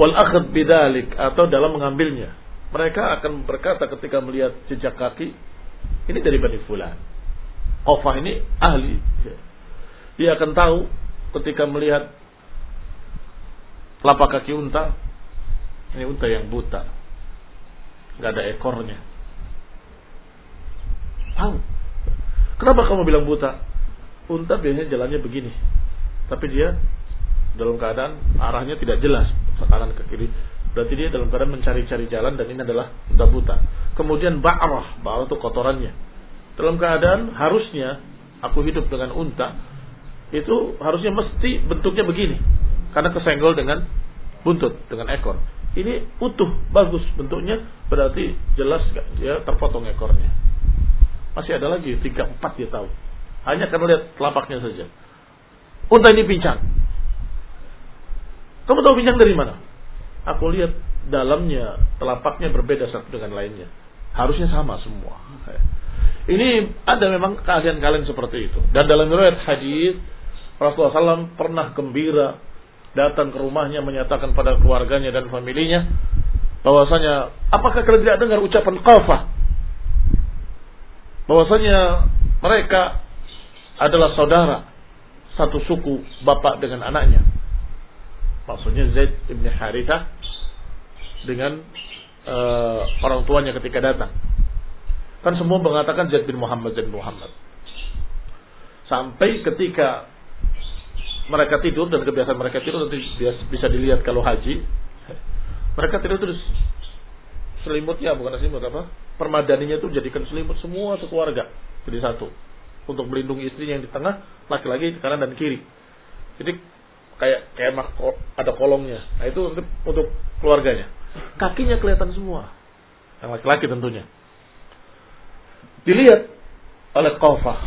Wal akhd bidalik atau dalam mengambilnya. Mereka akan berkata ketika melihat jejak kaki, ini dari Bani Fulan. Qafah ini ahli. Dia akan tahu ketika melihat telapak kaki unta, ini unta yang buta, nggak ada ekornya. Tahu. Kenapa kamu bilang buta? Unta biasanya jalannya begini, tapi dia dalam keadaan arahnya tidak jelas ke kanan ke kiri. Berarti dia dalam keadaan mencari-cari jalan dan ini adalah unta buta. Kemudian ba'rah, ba'rah itu kotorannya. Dalam keadaan harusnya aku hidup dengan unta, itu harusnya mesti bentuknya begini. Karena kesenggol dengan buntut, dengan ekor. Ini utuh, bagus bentuknya, berarti jelas dia terpotong ekornya. Masih ada lagi, tiga, empat dia tahu. Hanya karena lihat telapaknya saja. Unta ini pincang. Kamu tahu pincang dari mana? Aku lihat dalamnya, telapaknya berbeda satu dengan lainnya. Harusnya sama semua. Ini ada memang keahlian-keahlian seperti itu. Dan dalam riwayat hadis Rasulullah SAW pernah gembira datang ke rumahnya menyatakan pada keluarganya dan familinya bahwasanya apakah kalian tidak dengar ucapan qafah bahwasanya mereka adalah saudara satu suku bapak dengan anaknya maksudnya Zaid ibn Harithah dengan uh, orang tuanya ketika datang kan semua mengatakan Zaid bin Muhammad Zaid bin Muhammad sampai ketika mereka tidur dan kebiasaan mereka tidur nanti bisa dilihat kalau haji. Mereka tidur terus selimutnya bukan selimut apa? Permadaninya itu jadikan selimut semua sekeluarga jadi satu untuk melindungi istrinya yang di tengah, laki-laki kanan dan kiri. Jadi kayak kayak ada kolongnya. Nah itu untuk, untuk keluarganya. Kakinya kelihatan semua. Yang laki-laki tentunya. Dilihat oleh Qafah.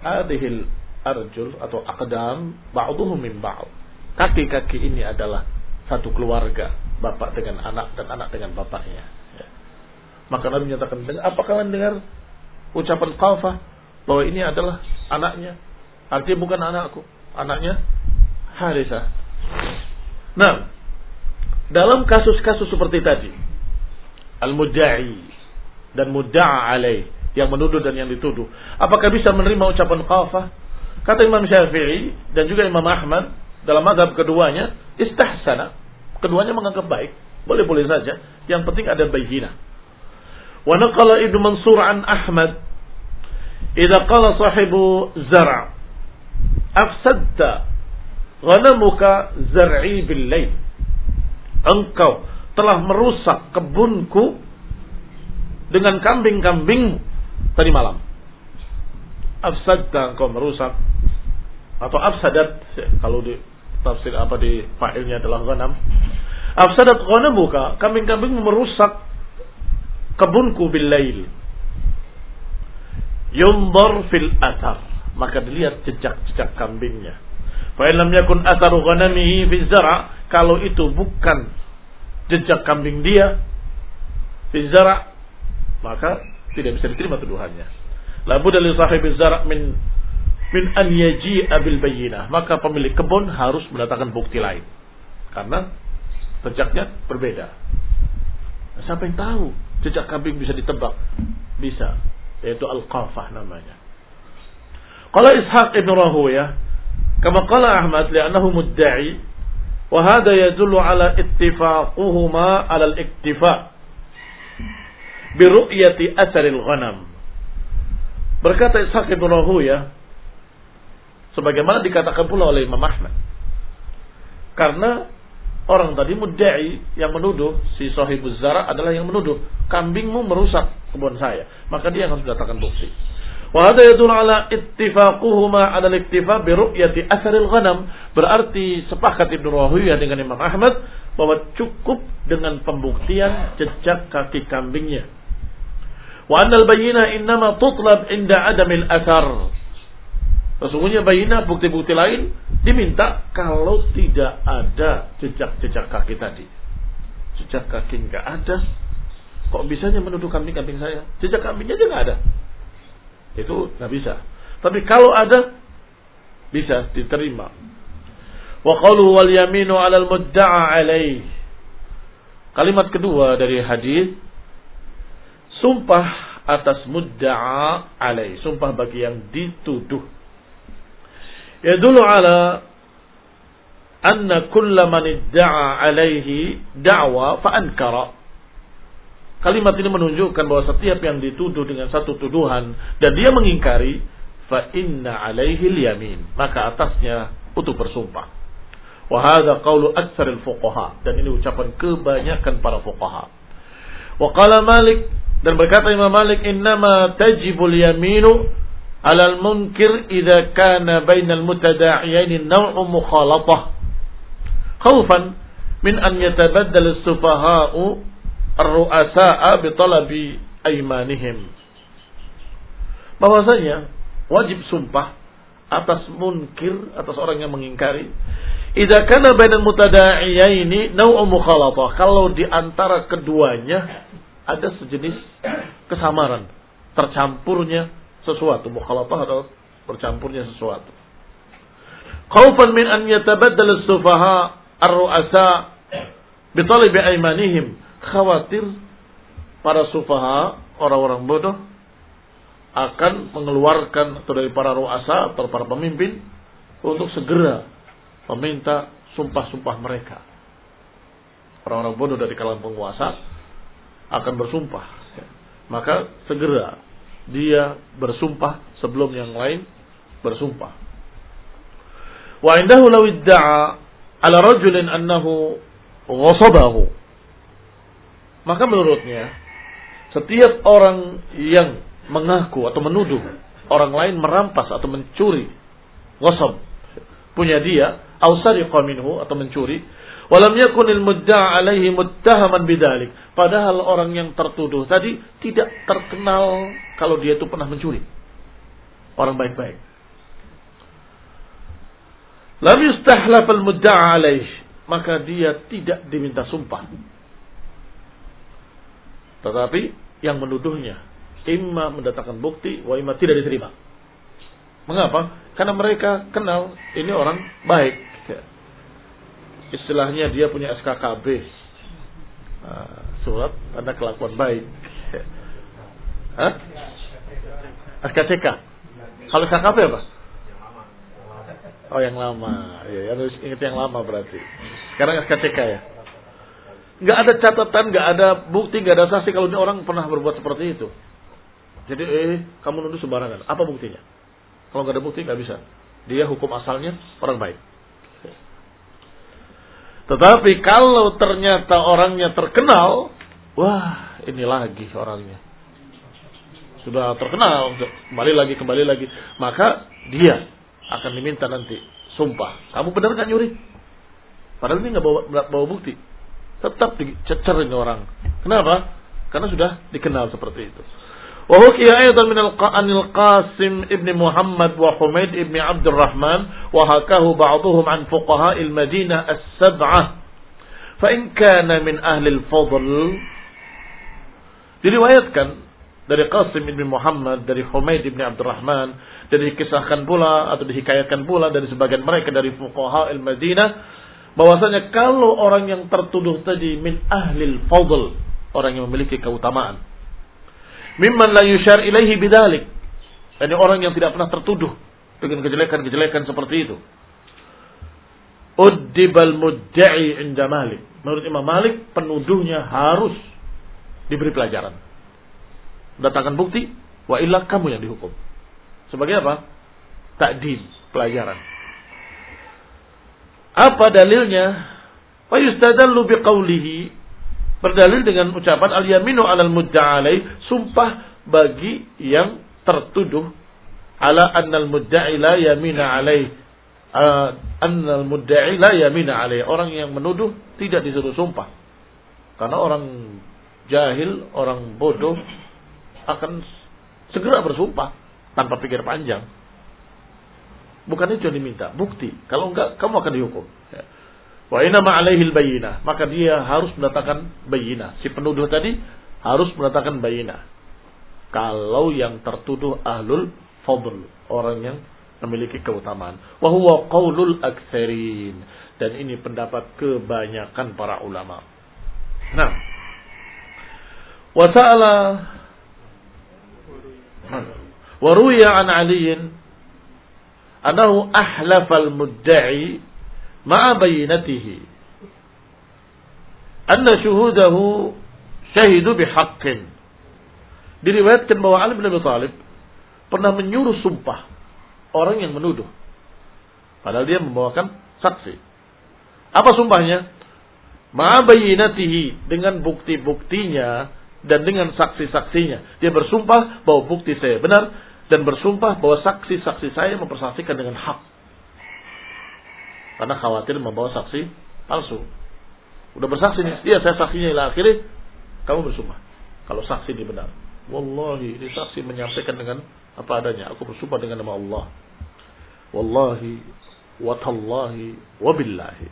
Hadihil arjul atau akdam ba'duhum min ba'd. Kaki-kaki ini adalah satu keluarga, bapak dengan anak dan anak dengan bapaknya. Ya. Maka Nabi menyatakan, apakah kalian dengar ucapan Qafah bahwa ini adalah anaknya? Artinya bukan anakku, anaknya Harithah. Nah, dalam kasus-kasus seperti tadi, al-mudda'i dan mudda'a alaih yang menuduh dan yang dituduh, apakah bisa menerima ucapan Qafah? Kata Imam Syafi'i dan juga Imam Ahmad dalam madhab keduanya istahsana. Keduanya menganggap baik. Boleh-boleh saja. Yang penting ada bayinah. Wa naqala Ibnu Mansur an Ahmad idza qala sahibu zar' afsadta ghanamuka zar'i bil. Engkau telah merusak kebunku dengan kambing-kambing tadi malam. Afsadta engkau merusak atau afsadat kalau di tafsir apa di fa'ilnya adalah ghanam afsadat ghanamuka kambing-kambing merusak kebunku bil lail fil athar maka dilihat jejak-jejak kambingnya fa lam yakun atharu ghanamihi fi kalau itu bukan jejak kambing dia fi maka tidak bisa diterima tuduhannya la budda li sahibi min min an yaji'a bil bayyinah, maka pemilik kebun harus mendatangkan bukti lain. Karena jejaknya berbeda. Siapa yang tahu jejak kambing bisa ditebak? Bisa, yaitu al-qafah namanya. Qala Ishaq ibn Rahuyah, kama qala Ahmad li'annahu mudda'i wa hadha yadullu ala ittifaquhuma ala al-iktifa bi ru'yati asaril ghanam. Berkata Ishaq ibn Rahuyah, Sebagaimana dikatakan pula oleh Imam Ahmad. Karena orang tadi mudda'i yang menuduh si sahibuz zara adalah yang menuduh kambingmu merusak kebun saya. Maka dia harus datangkan bukti. Wa hada yadul ala ittifaquhuma ala al-iktifa bi ru'yati atharil ghanam. Berarti sepakat Ibnu Rahuyah dengan Imam Ahmad bahwa cukup dengan pembuktian jejak kaki kambingnya. Wa annal bayyina innama tutlab inda adamil athar. Sesungguhnya bayina bukti-bukti lain diminta kalau tidak ada jejak-jejak kaki tadi. Jejak kaki nggak ada. Kok bisanya menuduh kambing-kambing saya? Jejak kambingnya aja nggak ada. Itu nggak bisa. Tapi kalau ada, bisa diterima. Wa qalu wal yaminu 'alal mudda'a alaih. Kalimat kedua dari hadis sumpah atas mudda'a alaih. Sumpah bagi yang dituduh. Ya dulu ala anna kulla man idda'a alaihi da'wa fa ankara. Kalimat ini menunjukkan bahwa setiap yang dituduh dengan satu tuduhan dan dia mengingkari fa inna alaihi yamin. Maka atasnya untuk bersumpah. Wa hadha qawlu aktsaril fuqaha. Dan ini ucapan kebanyakan para fuqaha. Wa qala malik dan berkata Imam Malik innama tajibul yaminu alal munkir idza kana bainal mutada'iyain naw'u mukhalatah. Khaufan min an yatabaddal as-sufaha'u ar-ru'asa'a bi talabi aymanihim bahwasanya wajib sumpah atas munkir, atas orang yang mengingkari. Idza kana bainal mutada'iyaini naw'u mukhalatah. Kalau di antara keduanya ada sejenis kesamaran, tercampurnya sesuatu, mukhalatah atau bercampurnya sesuatu. Khaufan min an yatabaddal as-sufaha ar-ru'asa bi aymanihim. Khawatir para sufaha, orang-orang bodoh akan mengeluarkan atau dari para ruasa atau para pemimpin untuk segera meminta sumpah-sumpah mereka. Orang-orang bodoh dari kalangan penguasa akan bersumpah. Maka segera dia bersumpah sebelum yang lain bersumpah. Wa indahu law idda'a ala rajulin annahu ghasabahu. Maka menurutnya setiap orang yang mengaku atau menuduh orang lain merampas atau mencuri ghasab punya dia au sariqa minhu atau mencuri walam yakunil mudda'a alaihi muttahaman bidalik padahal orang yang tertuduh tadi tidak terkenal kalau dia itu pernah mencuri. Orang baik-baik. Lam yustahlaf al mudda'a alaihi. Maka dia tidak diminta sumpah tetapi yang menuduhnya imma mendatangkan bukti, wa imma tidak diterima. Mengapa? Karena mereka kenal ini orang baik. Istilahnya dia punya SKKB. Nah, surat tanda kelakuan baik. Hah? SKCK. Kalau SKKB apa? Oh yang lama. Ya, harus ingat yang lama berarti. Sekarang SKCK ya. Nggak ada catatan, nggak ada bukti, nggak ada saksi kalau ini orang pernah berbuat seperti itu. Jadi eh kamu nuduh sembarangan. Apa buktinya? Kalau nggak ada bukti nggak bisa. Dia hukum asalnya orang baik. Tetapi kalau ternyata orangnya terkenal, wah ini lagi orangnya. Sudah terkenal, kembali lagi, kembali lagi. Maka dia akan diminta nanti sumpah. Kamu benar nggak nyuri? Padahal ini nggak bawa, bawa bukti tetap dicecer ini orang. Kenapa? Karena sudah dikenal seperti itu. Wa hukiya ayatan min al Qasim ibn Muhammad wa Humaid ibn Abdurrahman wa hakahu ba'duhum an fuqaha al-Madinah as-sab'ah. Fa in kana min ahli al-fadl diriwayatkan dari Qasim ibn Muhammad dari Humaid ibn Abdurrahman dan dikisahkan pula atau dihikayatkan pula dari sebagian mereka dari fuqaha al-Madinah bahwasanya kalau orang yang tertuduh tadi min ahlil fadl, orang yang memiliki keutamaan, mimman la yushar ilaihi bidalik. Ini orang yang tidak pernah tertuduh dengan kejelekan-kejelekan seperti itu. Uddibal mudda'i inda Malik. Menurut Imam Malik, penuduhnya harus diberi pelajaran. Datangkan bukti, wa illa kamu yang dihukum. Sebagai apa? Takdim, pelajaran. Apa dalilnya? Wa yustadallu biqaulihi Berdalil dengan ucapan al-yaminu alal mudda'alai, sumpah bagi yang tertuduh ala annal mudda'i la yamina alaih. Uh, annal mudda'i la yamina alaih. Orang yang menuduh tidak disuruh sumpah. Karena orang jahil, orang bodoh akan segera bersumpah tanpa pikir panjang. Bukan itu yang diminta, bukti. Kalau enggak, kamu akan dihukum. Ya. Wa inama alaihil bayinah. Maka dia harus mendatangkan bayinah. Si penuduh tadi harus mendatangkan bayinah. Kalau yang tertuduh ahlul fadl. Orang yang memiliki keutamaan. Wahuwa qawlul aksarin. Dan ini pendapat kebanyakan para ulama. Nah. Wasa'ala Waruya an aliyin anahu ahlafal mudda'i ma'a bayinatihi anna syuhudahu syahidu bihaqqin. Diriwayatkan bahwa Ali bin Abi Thalib pernah menyuruh sumpah orang yang menuduh. Padahal dia membawakan saksi. Apa sumpahnya? Ma'abayinatihi dengan bukti-buktinya dan dengan saksi-saksinya. Dia bersumpah bahwa bukti saya benar dan bersumpah bahwa saksi-saksi saya mempersaksikan dengan hak. Karena khawatir membawa saksi palsu. Udah bersaksi nih, iya saya saksinya ila akhirnya kamu bersumpah. Kalau saksi ini benar. Wallahi, ini saksi menyampaikan dengan apa adanya. Aku bersumpah dengan nama Allah. Wallahi, watallahi, wabillahi.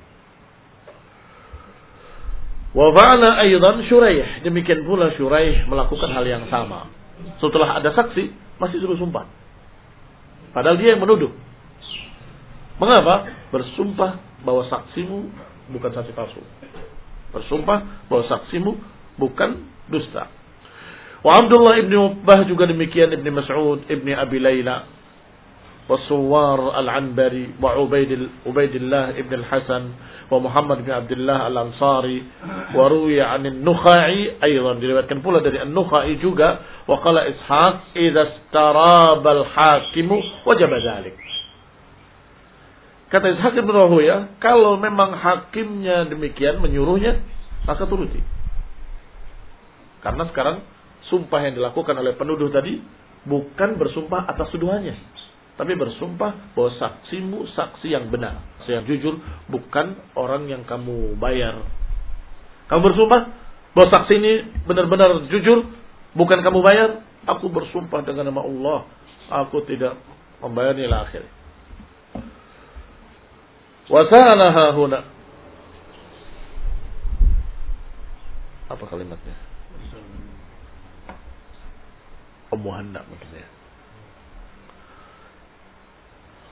Wa fa'ala aidan Syuraih. Demikian pula Syuraih melakukan hal yang sama. Setelah ada saksi, masih suruh sumpah. Padahal dia yang menuduh. Mengapa? Bersumpah bahwa saksimu bukan saksi palsu. Bersumpah bahwa saksimu bukan dusta. Wa Abdullah ibn Ubbah juga demikian ibn Mas'ud ibn Abi Layla wa Suwar al-Anbari wa Ubaidil, Ubaidillah ibn al-Hasan ومحمد بن عبد الله الأنصاري وروي عن النخعي أيضا diriwayatkan pula dari النخعي juga وقال إسحاق إذا استراب الحاكم وجب ذلك Kata Ishaq bin Rahuya, kalau memang hakimnya demikian menyuruhnya, maka turuti. Karena sekarang sumpah yang dilakukan oleh penuduh tadi bukan bersumpah atas tuduhannya, tapi bersumpah bahwa saksimu saksi yang benar, yang jujur, bukan orang yang kamu bayar. Kamu bersumpah bahwa saksi ini benar-benar jujur, bukan kamu bayar. Aku bersumpah dengan nama Allah, aku tidak membayar nilai akhir. Wasalaha huna. Apa kalimatnya? Ummu Hanna mungkin ya.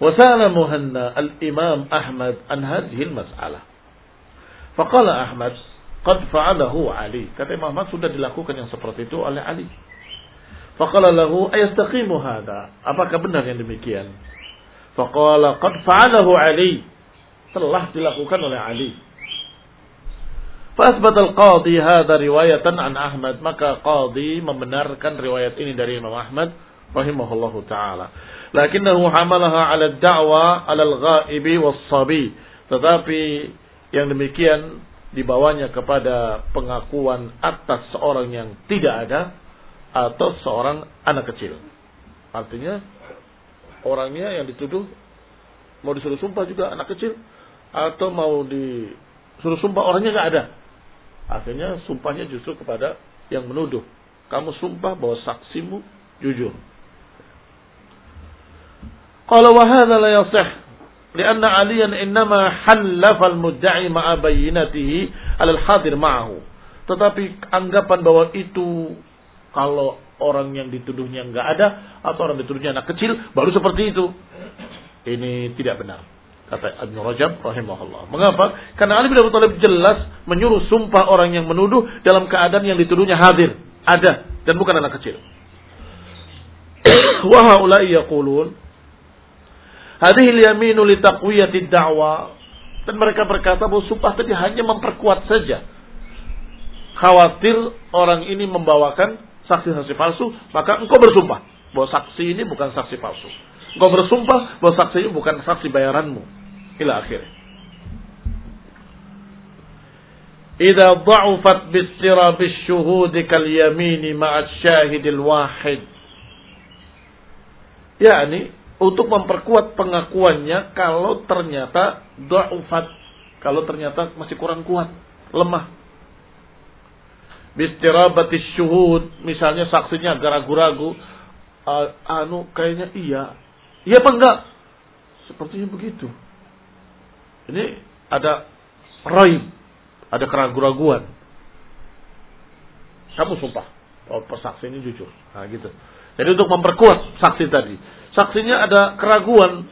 وسأل مهنا الإمام أحمد عن هذه المسألة فقال أحمد قد فعله علي kata Imam Ahmad sudah dilakukan yang seperti itu oleh Ali فقال له أيستقيم هذا apakah benar yang demikian فقال قد فعله علي telah dilakukan oleh Ali فأثبت القاضي هذا رواية عن أحمد maka qadi membenarkan riwayat ini dari Imam Ahmad rahimahullahu taala lakinnahu hamalaha 'ala ad-da'wa 'ala al-ghaibi was-sabi tetapi yang demikian dibawanya kepada pengakuan atas seorang yang tidak ada atau seorang anak kecil. Artinya orangnya yang dituduh mau disuruh sumpah juga anak kecil atau mau disuruh sumpah orangnya nggak ada. Akhirnya sumpahnya justru kepada yang menuduh. Kamu sumpah bahwa saksimu jujur. Qala wa hadha la yasih lianna aliyan innama halafa al-mudda'i ma'a bayyinatihi al-hadir ma'ahu. Tetapi anggapan bahwa itu kalau orang yang dituduhnya enggak ada atau orang dituduhnya anak kecil baru seperti itu. Ini tidak benar kata Ibnu Rajab rahimahullah. Mengapa? Karena Ali bin Abi Thalib jelas menyuruh sumpah orang yang menuduh dalam keadaan yang dituduhnya hadir, ada dan bukan anak kecil. Wa haula'i yaqulun Hadhil yaminu li taqwiyati da'wa. Dan mereka berkata bahwa sumpah tadi hanya memperkuat saja. Khawatir orang ini membawakan saksi-saksi palsu, maka engkau bersumpah bahwa saksi ini bukan saksi palsu. Engkau bersumpah bahwa saksi ini bukan saksi bayaranmu. Ila akhir. Idza dha'ufat bistirabis syuhudi kal yamini ma'at syahidil wahid. Yani untuk memperkuat pengakuannya kalau ternyata da'ufat, kalau ternyata masih kurang kuat, lemah. Bistirabatis syuhud, misalnya saksinya ragu-ragu, anu kayaknya iya. Iya apa enggak? Sepertinya begitu. Ini ada raib, ada keraguan-raguan. Kamu sumpah, oh, saksi ini jujur. Nah gitu. Jadi untuk memperkuat saksi tadi saksinya ada keraguan,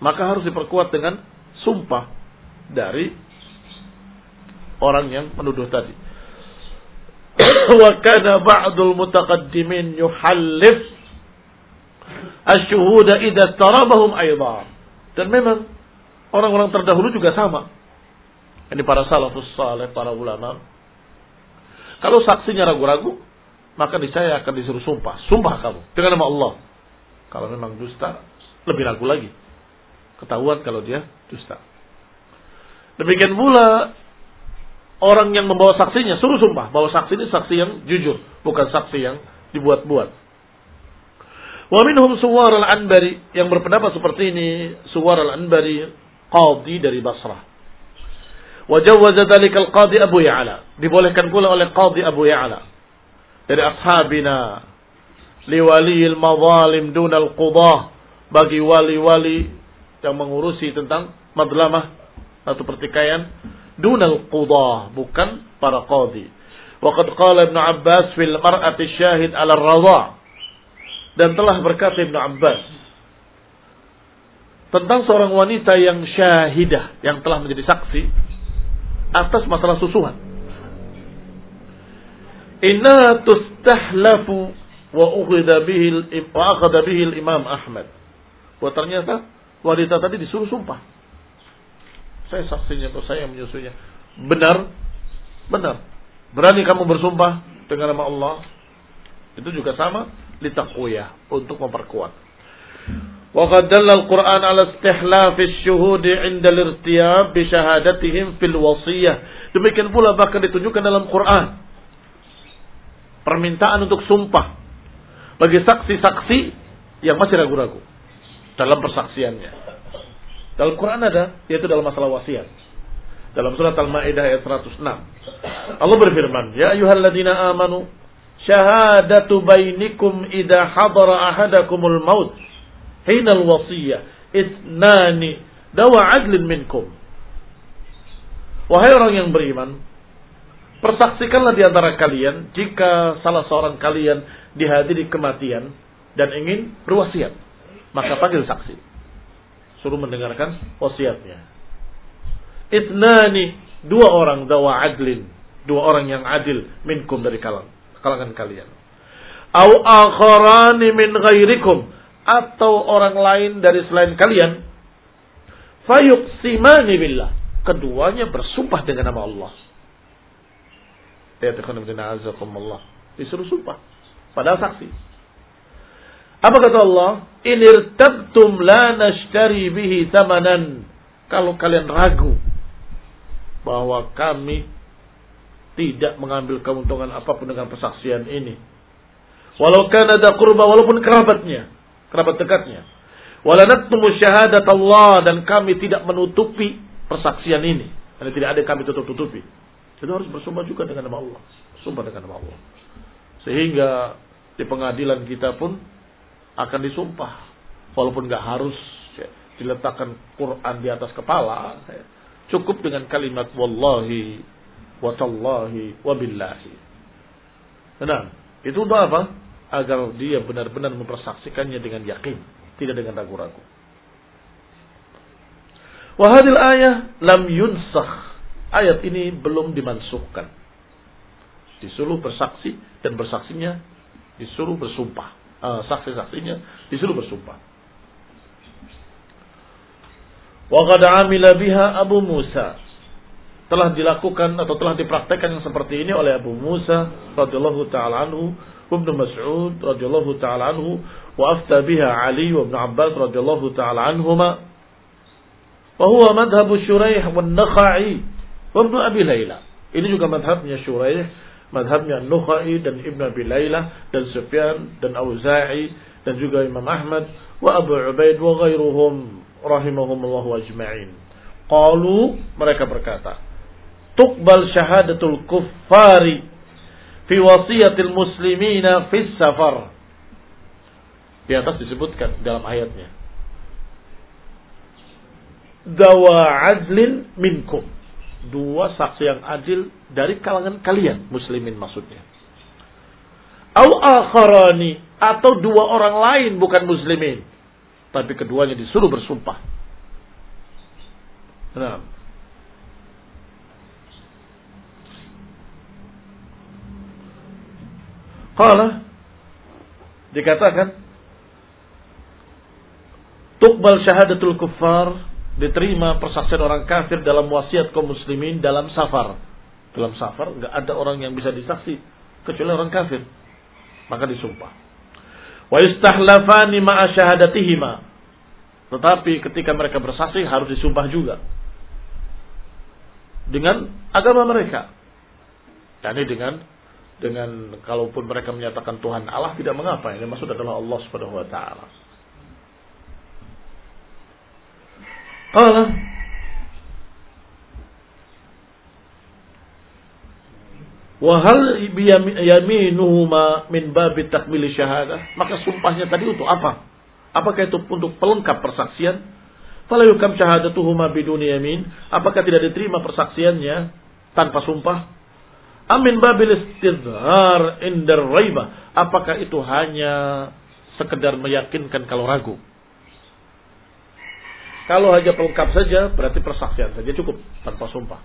maka harus diperkuat dengan sumpah dari orang yang menuduh tadi. Wa kana ba'dul mutaqaddimin yuhallif asyhuda idza tarabahum aidan. Dan memang orang-orang terdahulu juga sama. Ini para salafus saleh, para ulama. Kalau saksinya ragu-ragu, maka saya akan disuruh sumpah. Sumpah kamu dengan nama Allah. Kalau memang dusta, lebih ragu lagi. Ketahuan kalau dia dusta. Demikian pula orang yang membawa saksinya suruh sumpah bahwa saksi ini saksi yang jujur, bukan saksi yang dibuat-buat. Wa minhum Suwar al-Anbari yang berpendapat seperti ini, Suwar al-Anbari qadi dari Basrah. Wa jawwaza dzalika al-qadi Abu Ya'la. Dibolehkan pula oleh qadi Abu Ya'la dari ashabina liwaliyil mazalim dunal qudah bagi wali-wali yang mengurusi tentang madlamah atau pertikaian dunal qudah bukan para qadi. Waqad qala Ibnu Abbas fil mar'ati syahid 'ala ar-radha' dan telah berkata Ibnu Abbas tentang seorang wanita yang syahidah yang telah menjadi saksi atas masalah susuhan. Inna tustahlafu wa ukhidha bihi wa akhadha bihi al-Imam Ahmad. Bahwa ternyata wanita tadi disuruh sumpah. Saya saksinya atau saya menyusunya. Benar? Benar. Berani kamu bersumpah dengan nama Allah? Itu juga sama litaqwiyah untuk memperkuat. Wa qad dalla al-Qur'an 'ala istihlaf asy-syuhud 'inda al-irtiyab bi syahadatihim fil wasiyah. Demikian pula bahkan ditunjukkan dalam Quran permintaan untuk sumpah bagi saksi-saksi yang masih ragu-ragu dalam persaksiannya. Dalam Quran ada, yaitu dalam masalah wasiat. Dalam surat Al-Maidah ayat 106. Allah berfirman, "Ya ayyuhalladzina amanu, syahadatu bainikum idza hadara ahadakumul maut hina al-wasiyah itnani dawa adlin minkum." Wahai orang yang beriman, persaksikanlah di antara kalian jika salah seorang kalian dihadiri kematian dan ingin berwasiat, maka panggil saksi. Suruh mendengarkan wasiatnya. Itnani, dua orang dawa adlin, dua orang yang adil minkum dari kalangan, kalangan kalian. Au akharani min ghairikum atau orang lain dari selain kalian fayuqsimani billah. Keduanya bersumpah dengan nama Allah. Ya Disuruh sumpah. Padahal saksi. Apa kata Allah? Inirtabtum la nashtari bihi tamanan. Kalau kalian ragu bahwa kami tidak mengambil keuntungan apa pun dengan persaksian ini. Walau kan ada kurba, walaupun kerabatnya, kerabat dekatnya. Walanattumu syahadat Allah dan kami tidak menutupi persaksian ini. Karena tidak ada kami tutup-tutupi. Jadi harus bersumpah juga dengan nama Allah. Sumpah dengan nama Allah. Sehingga di pengadilan kita pun akan disumpah. Walaupun nggak harus ya, diletakkan Quran di atas kepala. Ya. Cukup dengan kalimat wallahi, watallahi, wabillahi. Nah, itu untuk apa? Agar dia benar-benar mempersaksikannya dengan yakin. Tidak dengan ragu-ragu. Wahadil ayah lam yunsakh. Ayat ini belum dimansuhkan. Disuruh bersaksi dan bersaksinya disuruh bersumpah. Uh, saksi-saksinya disuruh bersumpah. Wa qad amila biha Abu Musa. Telah dilakukan atau telah dipraktekkan yang seperti ini oleh Abu Musa radhiyallahu taala anhu, Ibnu Mas'ud radhiyallahu taala anhu, wa afta biha Ali wa Ibnu Abbas radhiyallahu taala anhuma. Wa huwa madhhab Syuraih wa Nakhai wa Ibnu Abi Laila. Ini juga madhabnya Syuraih madhabnya Nukhai dan Ibn Abi Layla dan Sufyan dan Auza'i dan juga Imam Ahmad wa Abu Ubaid wa ghairuhum rahimahumullahu ajma'in. Qalu mereka berkata, tuqbal syahadatul kuffari fi wasiyatil muslimina fi safar. Di atas disebutkan dalam ayatnya. Dawa adlin minkum dua saksi yang adil dari kalangan kalian muslimin maksudnya. Au akharani atau dua orang lain bukan muslimin tapi keduanya disuruh bersumpah. Nah. Qala dikatakan Tukbal syahadatul kuffar diterima persaksian orang kafir dalam wasiat kaum muslimin dalam safar. Dalam safar nggak ada orang yang bisa disaksi kecuali orang kafir. Maka disumpah. Wa istahlafani ma'a syahadatihima. Tetapi ketika mereka bersaksi harus disumpah juga. Dengan agama mereka. Yani dengan dengan kalaupun mereka menyatakan Tuhan Allah tidak mengapa. Yang maksud adalah Allah Subhanahu wa taala. Qala Wahal yaminuhuma min babi takmil syahadah. Maka sumpahnya tadi untuk apa? Apakah itu untuk pelengkap persaksian? Fala yukam syahadatuhuma biduni yamin. Apakah tidak diterima persaksiannya tanpa sumpah? Amin babil istidhar indar raiba. Apakah itu hanya sekedar meyakinkan kalau ragu? Kalau hanya pelengkap saja, berarti persaksian saja cukup tanpa sumpah.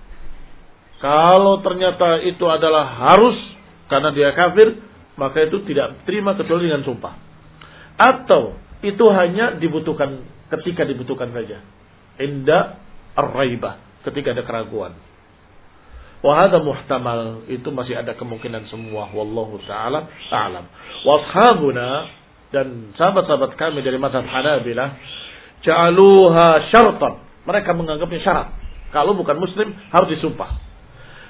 Kalau ternyata itu adalah harus karena dia kafir, maka itu tidak terima kecuali dengan sumpah. Atau itu hanya dibutuhkan ketika dibutuhkan saja. Inda ar-raibah, ketika ada keraguan. Wahada muhtamal itu masih ada kemungkinan semua. Wallahu taala a'lam. Washabuna dan sahabat-sahabat kami dari mazhab Hanabilah ja'aluha syartan. Mereka menganggapnya syarat. Kalau bukan muslim harus disumpah.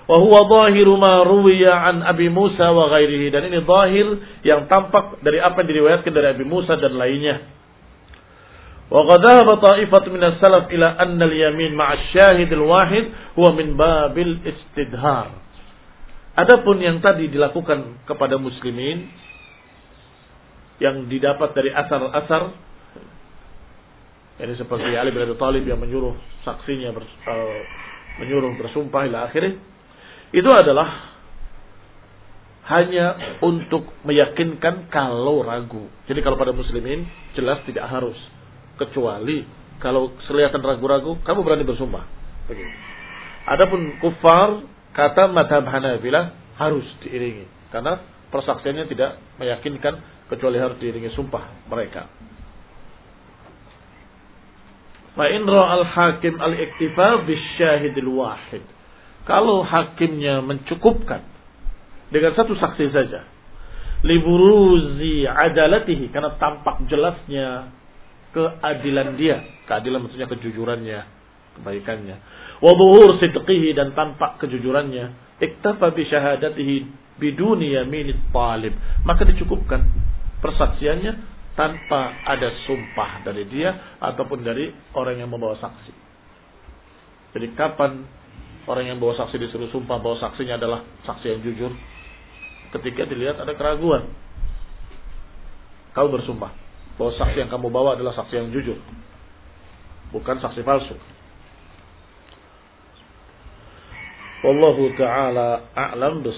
Wa huwa ma ruwiya an Abi Musa wa ghairihi dan ini zahir yang tampak dari apa yang diriwayatkan dari Abi Musa dan lainnya. Wa qad ta'ifatu min as-salaf ila anna al-yamin ma'a syahid al-wahid huwa min babil istidhar. Adapun yang tadi dilakukan kepada muslimin yang didapat dari asar-asar ini seperti Ali bin Abi Thalib yang menyuruh saksinya ber, uh, menyuruh bersumpah ila akhirnya itu adalah hanya untuk meyakinkan kalau ragu. Jadi kalau pada muslimin jelas tidak harus kecuali kalau kelihatan ragu-ragu kamu berani bersumpah. Begitu. Adapun kufar kata madhab Hanabilah harus diiringi karena persaksiannya tidak meyakinkan kecuali harus diiringi sumpah mereka. Fa in al-hakim al-iktifa bisyahidil wahid. Kalau hakimnya mencukupkan dengan satu saksi saja. Liburuzi adalatihi. Karena tampak jelasnya keadilan dia. Keadilan maksudnya kejujurannya. Kebaikannya. Wabuhur sidqihi dan tampak kejujurannya. Iktafa bi syahadatihi biduni yaminit talib. Maka dicukupkan persaksiannya tanpa ada sumpah dari dia ataupun dari orang yang membawa saksi. Jadi kapan Orang yang bawa saksi disuruh sumpah bahwa saksinya adalah saksi yang jujur. Ketika dilihat ada keraguan. Kau bersumpah bahwa saksi yang kamu bawa adalah saksi yang jujur. Bukan saksi palsu. Wallahu ta'ala a'lam bis